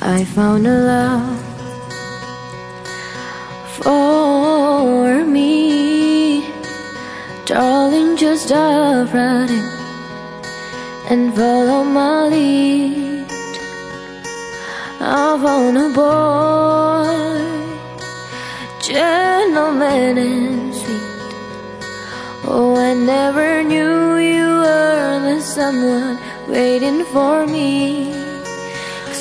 I found a love for me. Darling, just stop running And follow my lead. I found a boy Gentleman and sweet. Oh, I never knew you were the someone waiting for me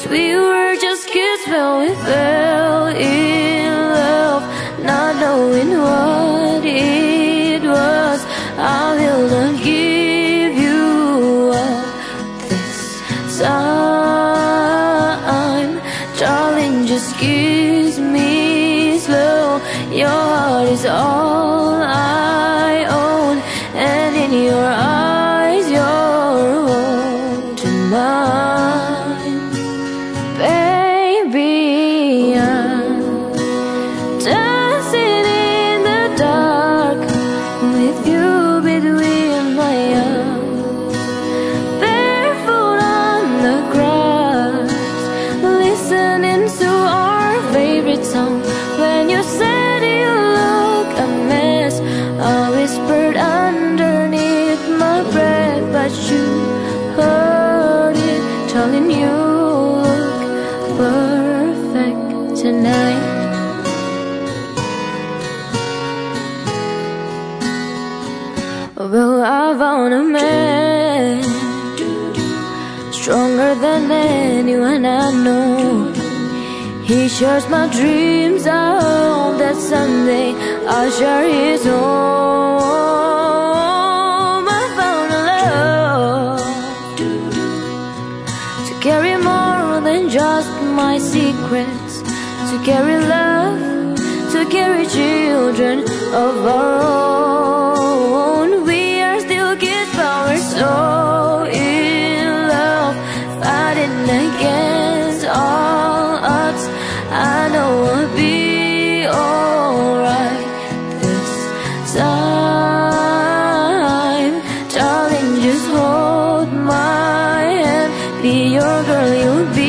Cause we were just kids when we fell in love Not knowing what it was. I will not give you up this time. Darling, just kiss me slow. Your heart is all I perfect tonight. Well, I found a man Stronger than anyone I know. He shares my dreams I hope that someday I'll share his home secrets To carry love To carry children of our own. We are still kids but we're so in love. Fighting against all odds. I know I'll be alright this time. Darling, just hold my hand. Be your girl, you'll be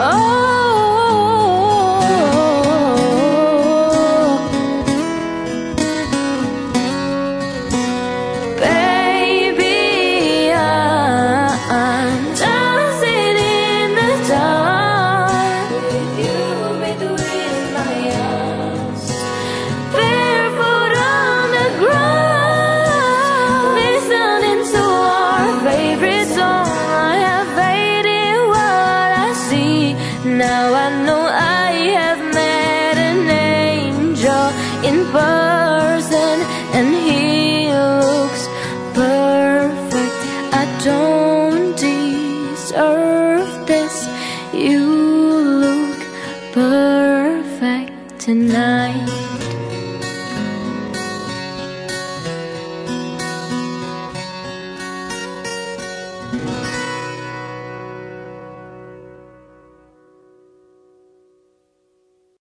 Oh Now I know I have met an angel in person, and he looks perfect. I don't deserve this. You look perfect tonight.